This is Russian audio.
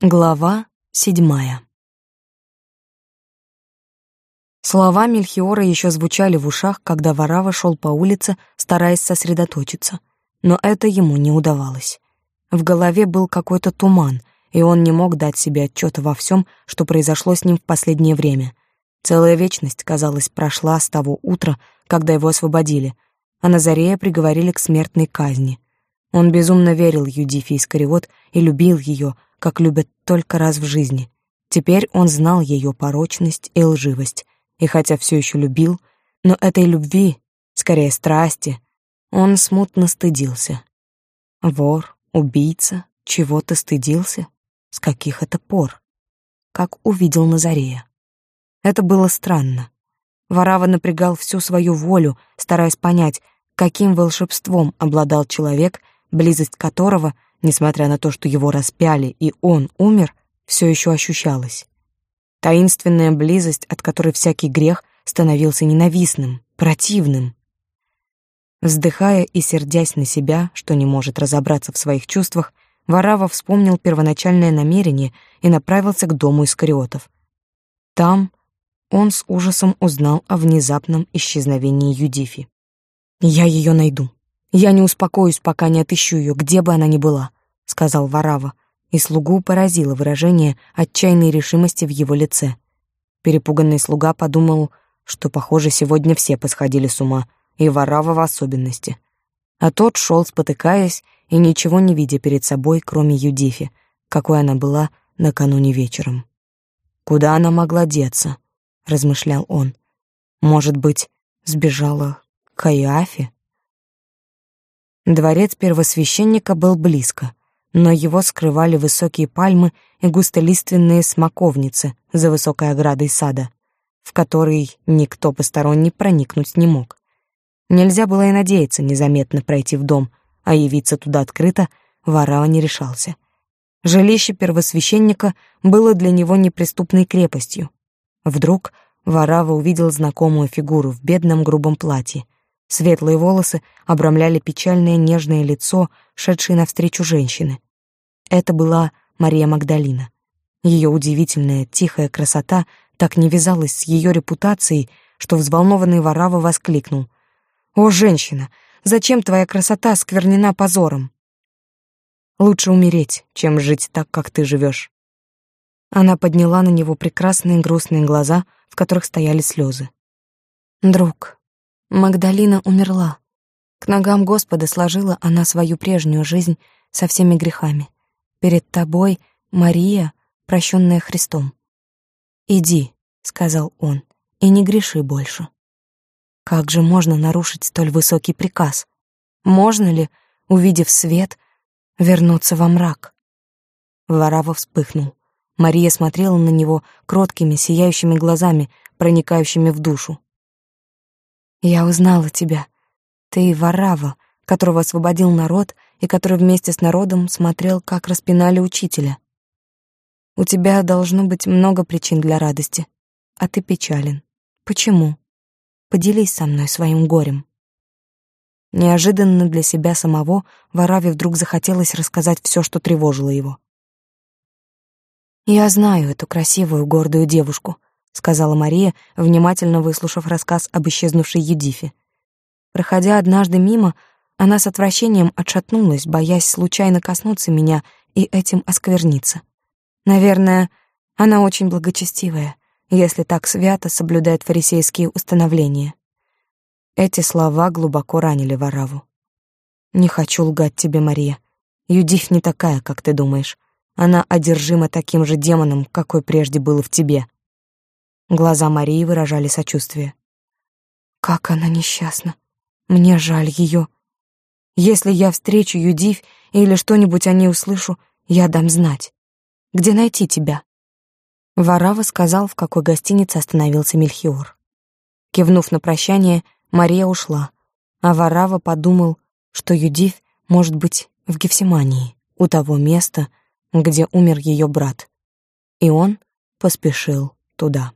Глава седьмая Слова Мельхиора еще звучали в ушах, когда Варава шел по улице, стараясь сосредоточиться. Но это ему не удавалось. В голове был какой-то туман, и он не мог дать себе отчета во всем, что произошло с ним в последнее время. Целая вечность, казалось, прошла с того утра, когда его освободили, а Назарея приговорили к смертной казни. Он безумно верил Юдифе Искариот и любил ее, как любят только раз в жизни. Теперь он знал ее порочность и лживость, и хотя все еще любил, но этой любви, скорее страсти, он смутно стыдился. Вор, убийца, чего ты стыдился? С каких это пор? Как увидел Назарея. Это было странно. Варава напрягал всю свою волю, стараясь понять, каким волшебством обладал человек, близость которого — несмотря на то, что его распяли и он умер, все еще ощущалась. Таинственная близость, от которой всякий грех становился ненавистным, противным. Вздыхая и сердясь на себя, что не может разобраться в своих чувствах, Варава вспомнил первоначальное намерение и направился к дому Искариотов. Там он с ужасом узнал о внезапном исчезновении Юдифи. «Я ее найду», «Я не успокоюсь, пока не отыщу ее, где бы она ни была», — сказал Варава, и слугу поразило выражение отчаянной решимости в его лице. Перепуганный слуга подумал, что, похоже, сегодня все посходили с ума, и Варава в особенности. А тот шел, спотыкаясь и ничего не видя перед собой, кроме Юдифи, какой она была накануне вечером. «Куда она могла деться?» — размышлял он. «Может быть, сбежала к Каиафе?» Дворец первосвященника был близко, но его скрывали высокие пальмы и густолиственные смоковницы за высокой оградой сада, в который никто посторонний проникнуть не мог. Нельзя было и надеяться незаметно пройти в дом, а явиться туда открыто Варава не решался. Жилище первосвященника было для него неприступной крепостью. Вдруг Варава увидел знакомую фигуру в бедном грубом платье — Светлые волосы обрамляли печальное нежное лицо, шедшей навстречу женщины. Это была Мария Магдалина. Ее удивительная, тихая красота так не вязалась с ее репутацией, что взволнованный Варава воскликнул. «О, женщина, зачем твоя красота сквернена позором? Лучше умереть, чем жить так, как ты живешь». Она подняла на него прекрасные грустные глаза, в которых стояли слезы. «Друг, Магдалина умерла. К ногам Господа сложила она свою прежнюю жизнь со всеми грехами. Перед тобой Мария, прощенная Христом. «Иди», — сказал он, — «и не греши больше». Как же можно нарушить столь высокий приказ? Можно ли, увидев свет, вернуться во мрак? Варава вспыхнул. Мария смотрела на него кроткими, сияющими глазами, проникающими в душу. Я узнала тебя. Ты Варава, которого освободил народ и который вместе с народом смотрел, как распинали учителя. У тебя должно быть много причин для радости, а ты печален. Почему? Поделись со мной своим горем. Неожиданно для себя самого Вараве вдруг захотелось рассказать все, что тревожило его. Я знаю эту красивую, гордую девушку — сказала Мария, внимательно выслушав рассказ об исчезнувшей Юдифе. Проходя однажды мимо, она с отвращением отшатнулась, боясь случайно коснуться меня и этим оскверниться. Наверное, она очень благочестивая, если так свято соблюдает фарисейские установления. Эти слова глубоко ранили Вараву. «Не хочу лгать тебе, Мария. Юдиф не такая, как ты думаешь. Она одержима таким же демоном, какой прежде было в тебе. Глаза Марии выражали сочувствие. Как она несчастна. Мне жаль ее. Если я встречу Юдив или что-нибудь о ней услышу, я дам знать. Где найти тебя? Варава сказал, в какой гостинице остановился Мельхиор. Кивнув на прощание, Мария ушла, а Варава подумал, что Юдив может быть в Гефсимании, у того места, где умер ее брат. И он поспешил туда.